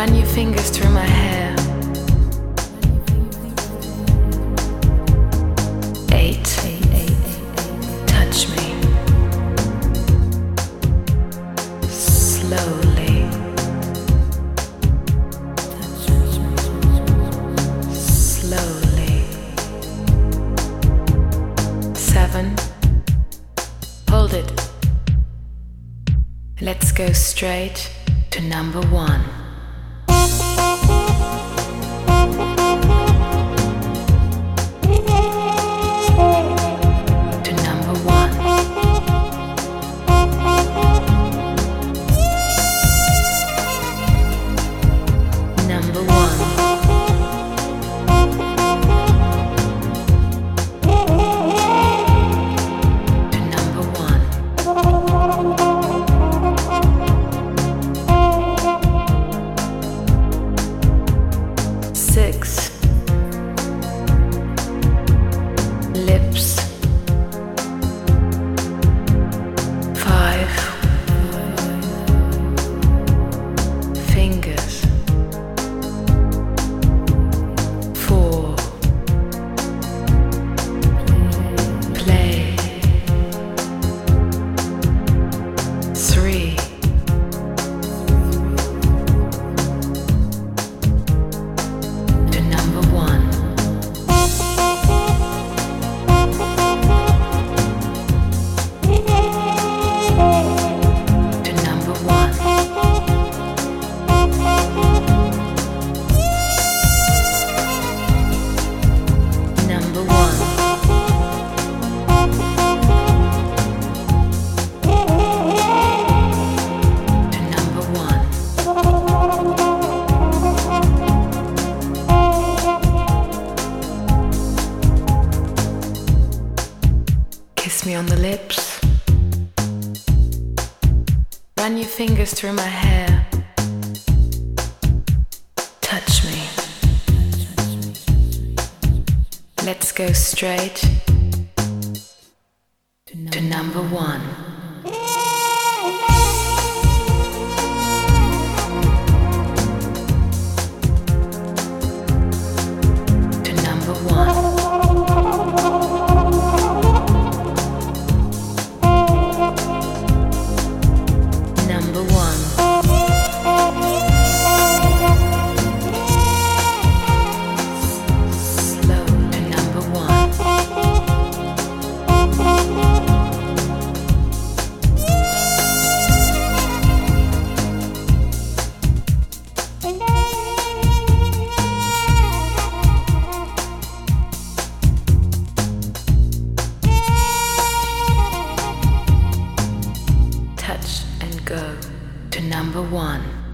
Run your fingers through my hair. Eight. Touch me. Slowly. Slowly. Seven. Hold it. Let's go straight to number one. Me on the lips. Run your fingers through my hair. Touch me. Let's go straight to number one.